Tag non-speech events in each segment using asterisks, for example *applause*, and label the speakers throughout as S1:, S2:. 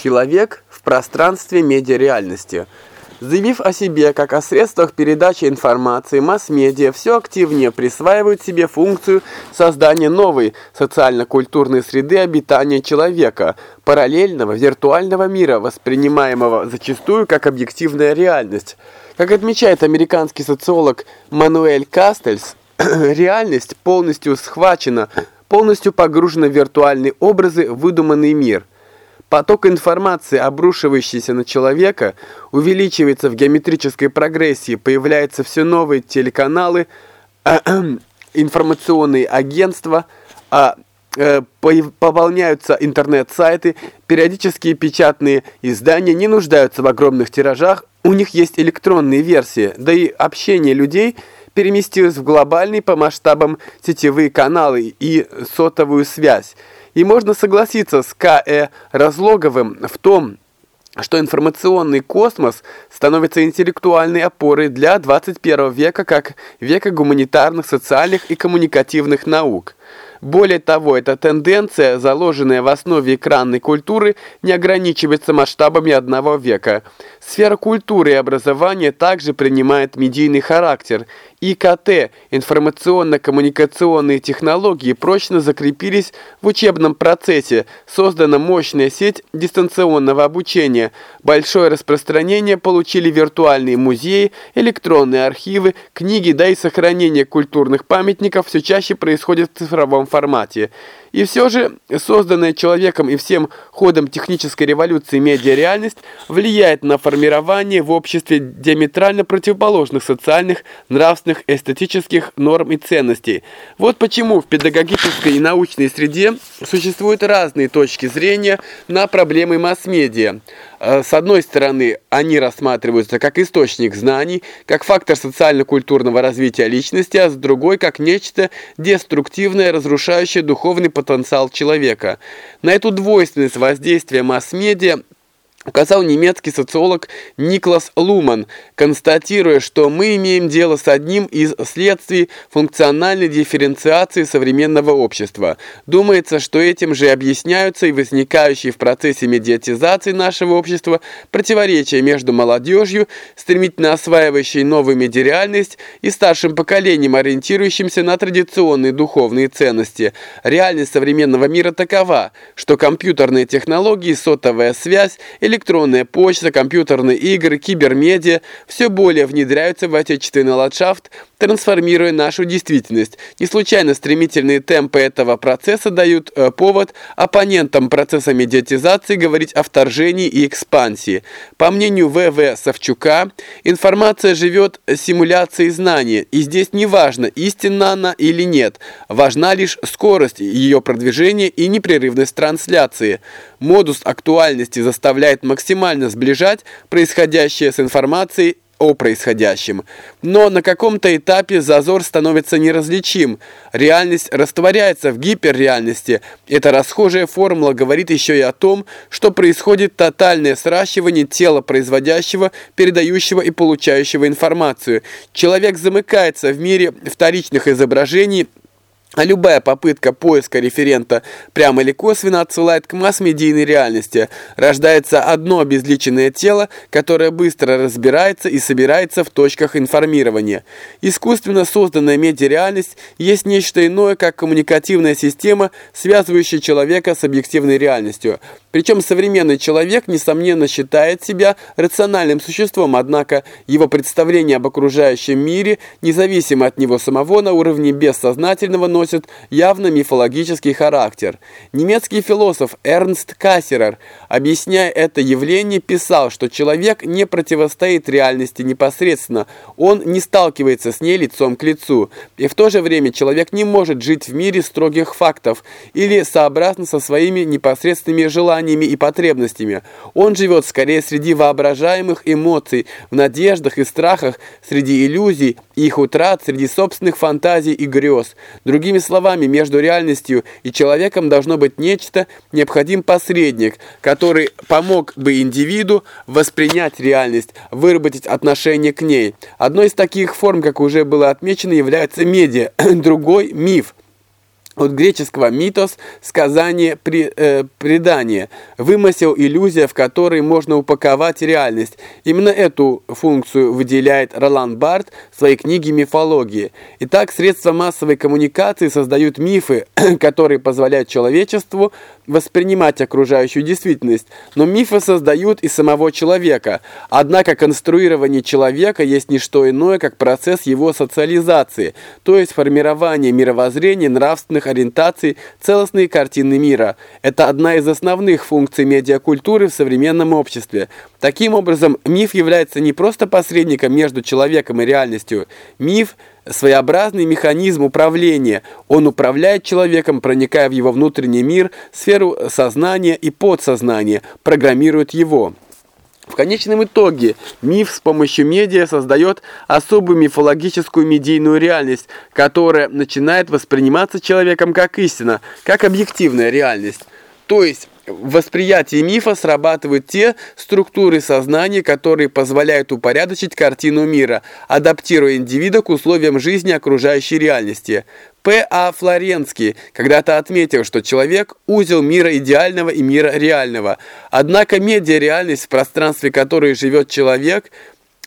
S1: Человек в пространстве медиареальности. Заявив о себе как о средствах передачи информации, масс-медиа все активнее присваивают себе функцию создания новой социально-культурной среды обитания человека, параллельного виртуального мира, воспринимаемого зачастую как объективная реальность. Как отмечает американский социолог Мануэль Кастельс, *clears throat* реальность полностью схвачена, полностью погружена в виртуальные образы, выдуманный мир – Поток информации, обрушивающийся на человека, увеличивается в геометрической прогрессии, появляются все новые телеканалы, *clears throat* информационные агентства, а, э, пополняются интернет-сайты, периодические печатные издания не нуждаются в огромных тиражах, у них есть электронные версии, да и общение людей переместилось в глобальные по масштабам сетевые каналы и сотовую связь. И можно согласиться с К.Э. Разлоговым в том, что информационный космос становится интеллектуальной опорой для 21 века как века гуманитарных, социальных и коммуникативных наук. Более того, эта тенденция, заложенная в основе экранной культуры, не ограничивается масштабами одного века. Сфера культуры и образования также принимает медийный характер. ИКТ, информационно-коммуникационные технологии, прочно закрепились в учебном процессе, создана мощная сеть дистанционного обучения. Большое распространение получили виртуальные музеи, электронные архивы, книги, да и сохранение культурных памятников все чаще происходит в цифровом формате. И все же, созданная человеком и всем ходом технической революции медиареальность влияет на формирование в обществе диаметрально противоположных социальных, нравственных, эстетических норм и ценностей. Вот почему в педагогической и научной среде существуют разные точки зрения на проблемы масс-медиа. Э, с одной стороны, они рассматриваются как источник знаний, как фактор социально-культурного развития личности, а с другой, как нечто деструктивное, разрушающее духовный потенциал человека. На эту двойственность воздействия масс-медиа указал немецкий социолог Никлас Луман, констатируя, что мы имеем дело с одним из следствий функциональной дифференциации современного общества. Думается, что этим же объясняются и возникающие в процессе медиатизации нашего общества противоречия между молодежью, стремительно осваивающей новую медиареальность, и старшим поколением, ориентирующимся на традиционные духовные ценности. Реальность современного мира такова, что компьютерные технологии, сотовая связь, или электронная почта, компьютерные игры, кибермедиа все более внедряются в отечественный ландшафт, трансформируя нашу действительность. Не случайно стремительные темпы этого процесса дают э, повод оппонентам процесса медиатизации говорить о вторжении и экспансии. По мнению В.В. Савчука, информация живет симуляцией знания, и здесь не важно, истинна она или нет, важна лишь скорость ее продвижения и непрерывность трансляции. Модус актуальности заставляет максимально сближать происходящее с информацией о происходящем. Но на каком-то этапе зазор становится неразличим. Реальность растворяется в гиперреальности. Эта расхожая формула говорит еще и о том, что происходит тотальное сращивание тела производящего, передающего и получающего информацию. Человек замыкается в мире вторичных изображений а любая попытка поиска референта прямо или косвенно отсылает к масс-медийной реальности. Рождается одно обезличенное тело, которое быстро разбирается и собирается в точках информирования. Искусственно созданная медиареальность есть нечто иное, как коммуникативная система, связывающая человека с объективной реальностью. Причем современный человек, несомненно, считает себя рациональным существом, однако его представление об окружающем мире, независимо от него самого, на уровне бессознательного носит носит явно мифологический характер. Немецкий философ Эрнст Кассерер, объясняя это явление, писал, что человек не противостоит реальности непосредственно, он не сталкивается с ней лицом к лицу. И в то же время человек не может жить в мире строгих фактов или сообразно со своими непосредственными желаниями и потребностями. Он живет скорее среди воображаемых эмоций, в надеждах и страхах, среди иллюзий, их утрат, среди собственных фантазий и грез. Другими Другими словами, между реальностью и человеком должно быть нечто, необходим посредник, который помог бы индивиду воспринять реальность, выработать отношение к ней. Одной из таких форм, как уже было отмечено, является медиа, *clears throat* другой – миф. От греческого «митос» – сказание, при, э, предание, вымысел, иллюзия, в которой можно упаковать реальность. Именно эту функцию выделяет Ролан Барт в своей книге «Мифология». Итак, средства массовой коммуникации создают мифы, *clears throat* которые позволяют человечеству воспринимать окружающую действительность. Но мифы создают и самого человека. Однако конструирование человека есть не что иное, как процесс его социализации, то есть формирование мировоззрения, нравственных ориентаций, целостной картины мира. Это одна из основных функций медиакультуры в современном обществе. Таким образом, миф является не просто посредником между человеком и реальностью. Миф – своеобразный механизм управления. Он управляет человеком, проникая в его внутренний мир, сферу сознания и подсознания, программирует его. В конечном итоге миф с помощью медиа создает особую мифологическую медийную реальность, которая начинает восприниматься человеком как истина, как объективная реальность. То есть в восприятии мифа срабатывают те структуры сознания, которые позволяют упорядочить картину мира, адаптируя индивида к условиям жизни окружающей реальности. П. А. Флоренский когда-то отметил, что человек – узел мира идеального и мира реального. Однако медиареальность, в пространстве которой живет человек –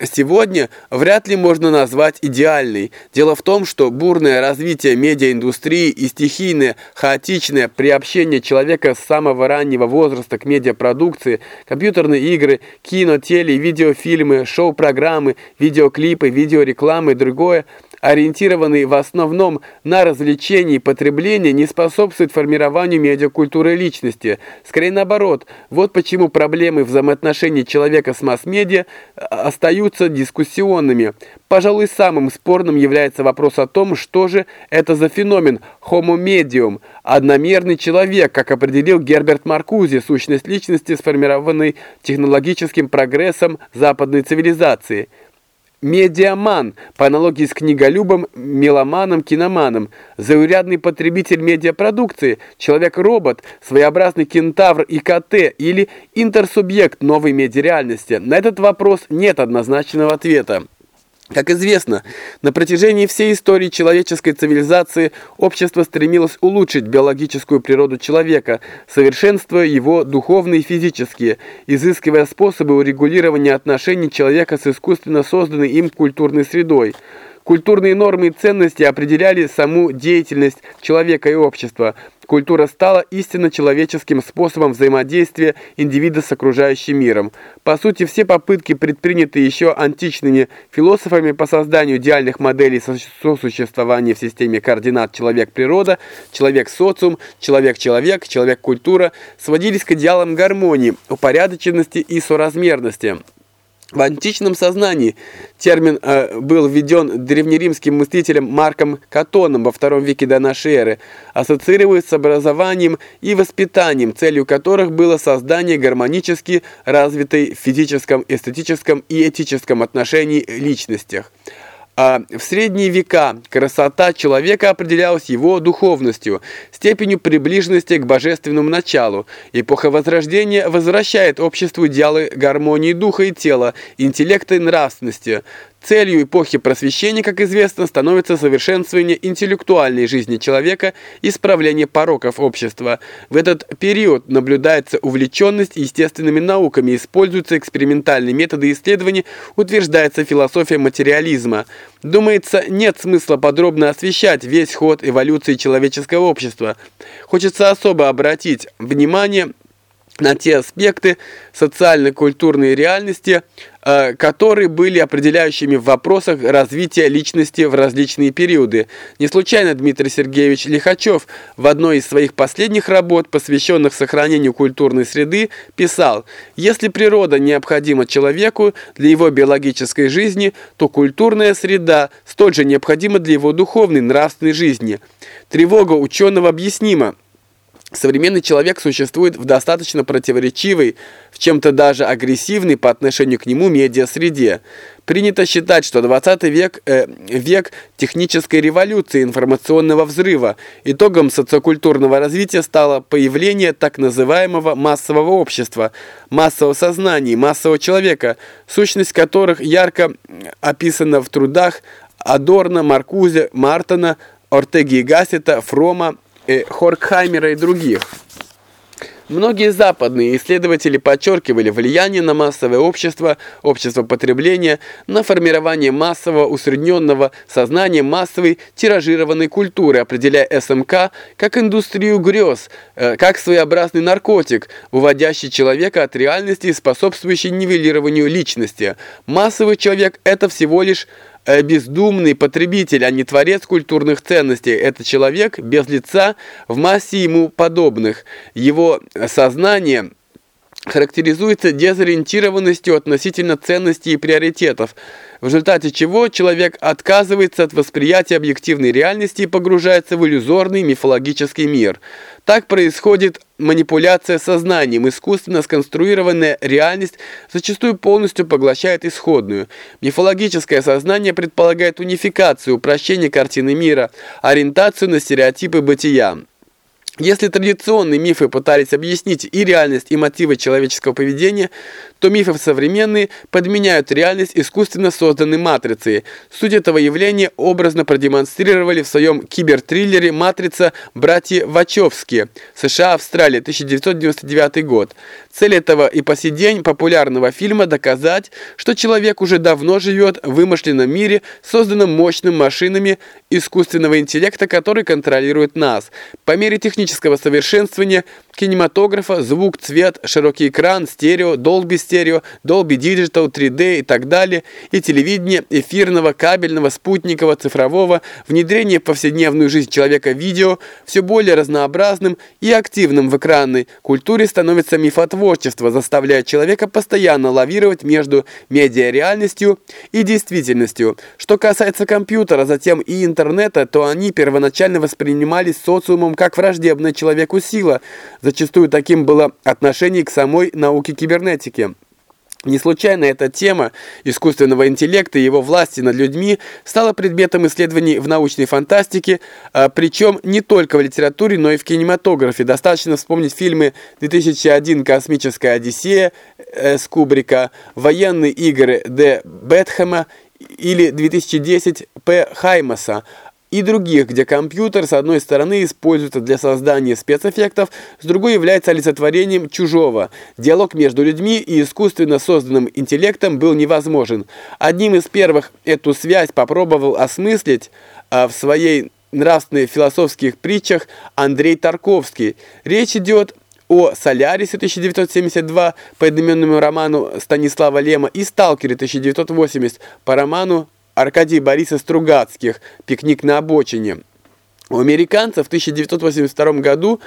S1: сегодня вряд ли можно назвать идеальной. Дело в том, что бурное развитие медиаиндустрии и стихийное, хаотичное приобщение человека с самого раннего возраста к медиапродукции, компьютерные игры, кино, теле, видеофильмы, шоу-программы, видеоклипы, видеорекламы и другое – ориентированный в основном на развлечение и потребление, не способствует формированию медиакультуры личности. Скорее наоборот, вот почему проблемы взаимоотношений человека с масс-медиа э, остаются дискуссионными. Пожалуй, самым спорным является вопрос о том, что же это за феномен homo medium, одномерный человек, как определил Герберт Маркузи, сущность личности, сформированной технологическим прогрессом западной цивилизации – Медиаман, по аналогии с книголюбом, меломаном, киноманом, заурядный потребитель медиапродукции, человек-робот, своеобразный кентавр ИКТ или интерсубъект новой медиареальности. На этот вопрос нет однозначного ответа. Как известно, на протяжении всей истории человеческой цивилизации общество стремилось улучшить биологическую природу человека, совершенствуя его духовные и физические, изыскивая способы урегулирования отношений человека с искусственно созданной им культурной средой. Культурные нормы и ценности определяли саму деятельность человека и общества. Культура стала истинно человеческим способом взаимодействия индивида с окружающим миром. По сути, все попытки, предпринятые еще античными философами по созданию идеальных моделей сосуществования в системе координат человек-природа, человек-социум, человек-человек, человек-культура, сводились к идеалам гармонии, упорядоченности и соразмерности. В античном сознании термин э, был введен древнеримским мыслителем Марком Катоном во втором веке до нашей эры, ассоциируясь с образованием и воспитанием, целью которых было создание гармонически развитой в физическом, эстетическом и этическом отношении личностях. А в средние века красота человека определялась его духовностью, степенью приближенности к божественному началу. Эпоха Возрождения возвращает обществу идеалы гармонии духа и тела, интеллекта и нравственности. Целью эпохи просвещения, как известно, становится совершенствование интеллектуальной жизни человека исправление пороков общества. В этот период наблюдается увлеченность естественными науками, используются экспериментальные методы исследований, утверждается философия материализма. Думается, нет смысла подробно освещать весь ход эволюции человеческого общества. Хочется особо обратить внимание на те аспекты социально-культурной реальности, э, которые были определяющими в вопросах развития личности в различные периоды. Не случайно Дмитрий Сергеевич Лихачев в одной из своих последних работ, посвященных сохранению культурной среды, писал «Если природа необходима человеку для его биологической жизни, то культурная среда столь же необходима для его духовной, нравственной жизни». Тревога ученого объяснима. Современный человек существует в достаточно противоречивой, в чем-то даже агрессивной по отношению к нему медиа-среде. Принято считать, что 20 век э, век технической революции, информационного взрыва. Итогом социокультурного развития стало появление так называемого массового общества, массового сознания, массового человека, сущность которых ярко описана в трудах Адорна, Маркузе, Мартона, Ортеги и Гассета, Фрома, Хоркхаймера и других. Многие западные исследователи подчеркивали влияние на массовое общество, общество потребления, на формирование массового усредненного сознания массовой тиражированной культуры, определяя СМК как индустрию грез, э, как своеобразный наркотик, выводящий человека от реальности и способствующий нивелированию личности. Массовый человек – это всего лишь Э, бездумный потребитель, а не творец культурных ценностей. Это человек без лица в массе ему подобных. Его сознание характеризуется дезориентированностью относительно ценностей и приоритетов, в результате чего человек отказывается от восприятия объективной реальности и погружается в иллюзорный мифологический мир. Так происходит манипуляция сознанием, искусственно сконструированная реальность зачастую полностью поглощает исходную. Мифологическое сознание предполагает унификацию, упрощение картины мира, ориентацию на стереотипы бытия. Если традиционные мифы пытались объяснить и реальность, и мотивы человеческого поведения, то мифы современные подменяют реальность искусственно созданной матрицей. Суть этого явления образно продемонстрировали в своем кибертриллере «Матрица. Братья Вачовски» США, Австралия, 1999 год. Цель этого и по сей день популярного фильма доказать, что человек уже давно живет в вымышленном мире, созданном мощными машинами искусственного интеллекта, который контролирует нас. По мере технического совершенствования кинематографа, звук, цвет, широкий экран, стерео, Dolby стерео, Dolby Digital, 3D и так далее, и телевидение, эфирного, кабельного, спутникового, цифрового, внедрение в повседневную жизнь человека видео, все более разнообразным и активным в экранной культуре становится мифотворчество, заставляя человека постоянно лавировать между медиареальностью и действительностью. Что касается компьютера, затем и интернета, то они первоначально воспринимались социумом как враждебная человеку сила – Зачастую таким было отношение к самой науке кибернетики. Не случайно эта тема искусственного интеллекта и его власти над людьми стала предметом исследований в научной фантастике, а, причем не только в литературе, но и в кинематографе. Достаточно вспомнить фильмы «2001. Космическая Одиссея» с Кубрика, «Военные игры» Д. Бетхэма или 2010 П. Хаймаса и других, где компьютер с одной стороны используется для создания спецэффектов, с другой является олицетворением чужого. Диалог между людьми и искусственно созданным интеллектом был невозможен. Одним из первых эту связь попробовал осмыслить а, в своей нравственных философских притчах Андрей Тарковский. Речь идет о «Солярисе» 1972 по одноименному роману Станислава Лема и «Сталкере» 1980 по роману Аркадий Бориса Стругацких «Пикник на обочине». У американцев в 1982 году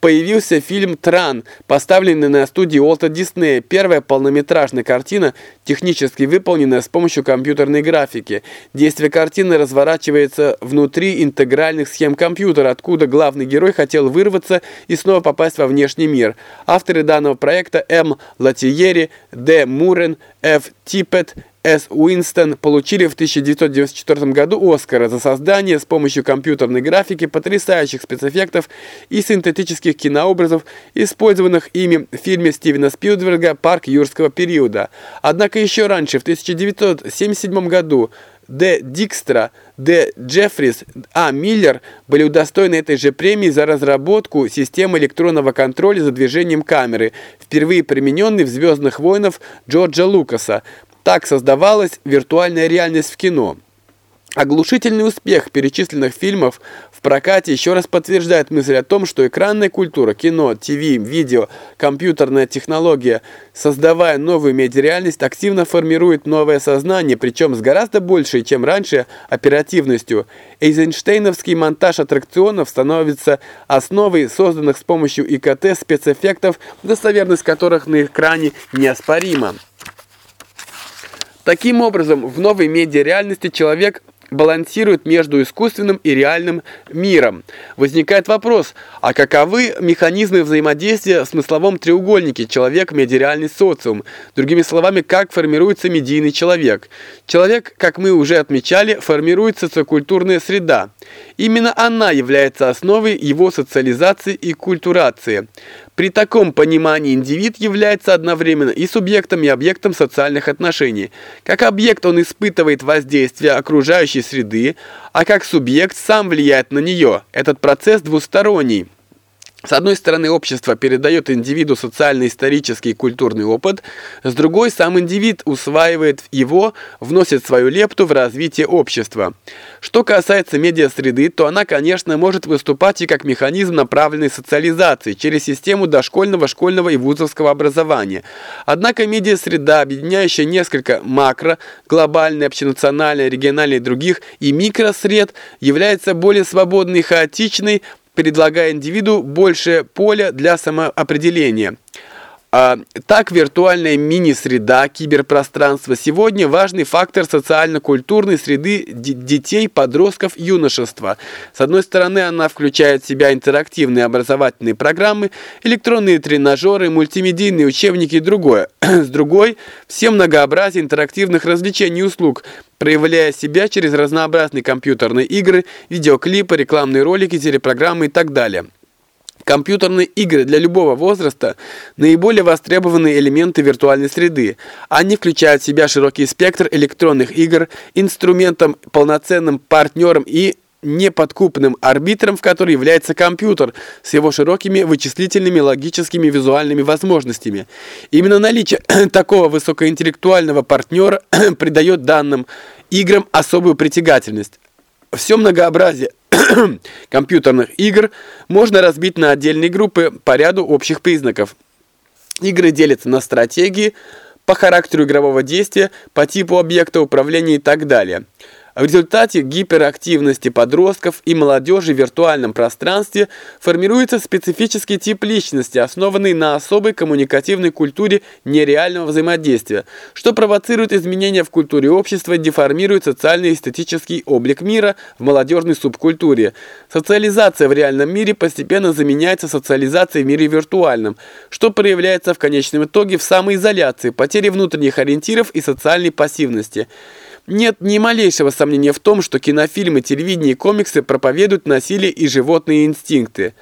S1: появился фильм «Тран», поставленный на студии Уолта Диснея. Первая полнометражная картина, технически выполненная с помощью компьютерной графики. Действие картины разворачивается внутри интегральных схем компьютера, откуда главный герой хотел вырваться и снова попасть во внешний мир. Авторы данного проекта М. Латиери, Д. Мурен, Ф. Типпет, с. Уинстон получили в 1994 году Оскара за создание с помощью компьютерной графики потрясающих спецэффектов и синтетических кинообразов, использованных ими в фильме Стивена Спилберга «Парк юрского периода». Однако еще раньше, в 1977 году, Д. Дикстра, Д. Джеффрис, А. Миллер были удостоены этой же премии за разработку системы электронного контроля за движением камеры, впервые примененной в «Звездных войнах» Джорджа Лукаса. Так создавалась виртуальная реальность в кино. Оглушительный успех перечисленных фильмов в прокате еще раз подтверждает мысль о том, что экранная культура, кино, ТВ, видео, компьютерная технология, создавая новую медиареальность, активно формирует новое сознание, причем с гораздо большей, чем раньше, оперативностью. Эйзенштейновский монтаж аттракционов становится основой созданных с помощью ИКТ спецэффектов, достоверность которых на экране неоспорима. Таким образом, в новой медиа-реальности человек балансирует между искусственным и реальным миром. Возникает вопрос, а каковы механизмы взаимодействия в смысловом треугольнике человек, медиареальный социум? Другими словами, как формируется медийный человек? Человек, как мы уже отмечали, формирует социокультурная среда. Именно она является основой его социализации и культурации. При таком понимании индивид является одновременно и субъектом, и объектом социальных отношений. Как объект он испытывает воздействие окружающей среды, а как субъект сам влияет на нее. Этот процесс двусторонний. С одной стороны, общество передает индивиду социальный, исторический и культурный опыт, с другой, сам индивид усваивает его, вносит свою лепту в развитие общества. Что касается медиасреды, то она, конечно, может выступать и как механизм направленной социализации через систему дошкольного, школьного и вузовского образования. Однако медиасреда, объединяющая несколько макро, глобальной, общенациональной, региональной и других, и микросред, является более свободной и хаотичной, предлагая индивиду больше поля для самоопределения. А, так, виртуальная мини-среда, киберпространство сегодня важный фактор социально-культурной среды детей, подростков, юношества. С одной стороны, она включает в себя интерактивные образовательные программы, электронные тренажеры, мультимедийные учебники и другое. *clears throat* С другой, все многообразие интерактивных развлечений и услуг, проявляя себя через разнообразные компьютерные игры, видеоклипы, рекламные ролики, телепрограммы и так далее. Компьютерные игры для любого возраста – наиболее востребованные элементы виртуальной среды. Они включают в себя широкий спектр электронных игр, инструментом, полноценным партнером и неподкупным арбитром, в который является компьютер с его широкими вычислительными, логическими, визуальными возможностями. Именно наличие *clears throat* такого высокоинтеллектуального партнера *clears throat* придает данным играм особую притягательность. Все многообразие *clears throat* компьютерных игр можно разбить на отдельные группы по ряду общих признаков. Игры делятся на стратегии, по характеру игрового действия, по типу объекта управления и так далее – в результате гиперактивности подростков и молодежи в виртуальном пространстве формируется специфический тип личности, основанный на особой коммуникативной культуре нереального взаимодействия, что провоцирует изменения в культуре общества деформирует социальный и эстетический облик мира в молодежной субкультуре. Социализация в реальном мире постепенно заменяется социализацией в мире виртуальном, что проявляется в конечном итоге в самоизоляции, потере внутренних ориентиров и социальной пассивности. Нет ни малейшего сомнения в том, что кинофильмы, телевидение и комиксы проповедуют насилие и животные инстинкты.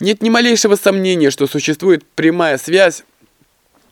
S1: Нет ни малейшего сомнения, что существует прямая связь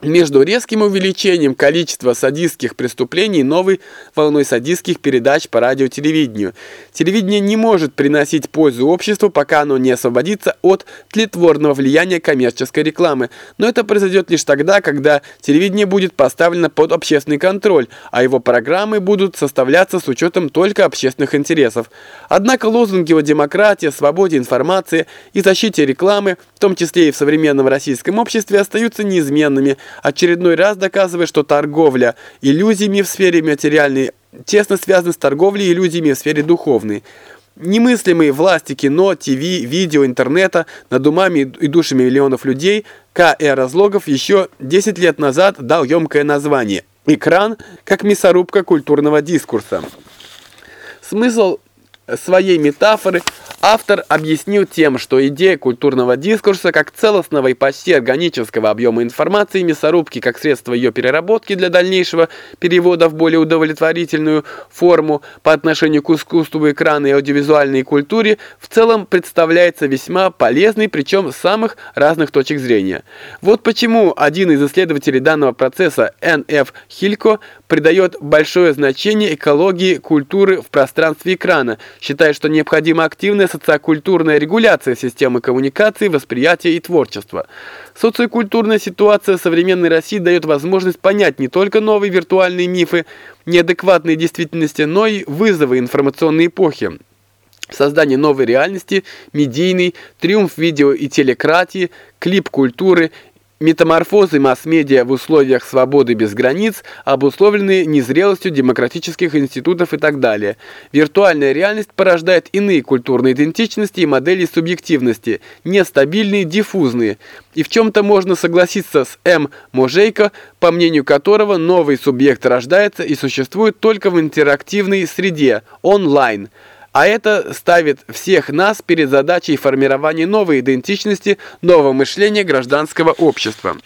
S1: между резким увеличением количества садистских преступлений и новой волной садистских передач по радиотелевидению. Телевидение не может приносить пользу обществу, пока оно не освободится от тлетворного влияния коммерческой рекламы. Но это произойдет лишь тогда, когда телевидение будет поставлено под общественный контроль, а его программы будут составляться с учетом только общественных интересов. Однако лозунги о демократии, свободе информации и защите рекламы, в том числе и в современном российском обществе, остаются неизменными – очередной раз доказывая, что торговля иллюзиями в сфере материальной тесно связана с торговлей иллюзиями в сфере духовной. Немыслимые власти кино, ТВ, видео, интернета над умами и душами миллионов людей К.Э. Разлогов еще 10 лет назад дал емкое название «Экран как мясорубка культурного дискурса». Смысл своей метафоры автор объяснил тем, что идея культурного дискурса как целостного и почти органического объема информации, мясорубки как средство ее переработки для дальнейшего перевода в более удовлетворительную форму по отношению к искусству экрана и аудиовизуальной культуре, в целом представляется весьма полезной, причем с самых разных точек зрения. Вот почему один из исследователей данного процесса, Н.Ф. Хилько, придает большое значение экологии культуры в пространстве экрана, считая, что необходима активная социокультурная регуляция системы коммуникации, восприятия и творчества. Социокультурная ситуация современной России дает возможность понять не только новые виртуальные мифы, неадекватные действительности, но и вызовы информационной эпохи. Создание новой реальности, медийный, триумф видео и телекратии, клип культуры Метаморфозы масс-медиа в условиях свободы без границ обусловлены незрелостью демократических институтов и так далее. Виртуальная реальность порождает иные культурные идентичности и модели субъективности, нестабильные, диффузные. И в чем-то можно согласиться с М. Можейко, по мнению которого новый субъект рождается и существует только в интерактивной среде, онлайн – а это ставит всех нас перед задачей формирования новой идентичности, нового мышления гражданского общества.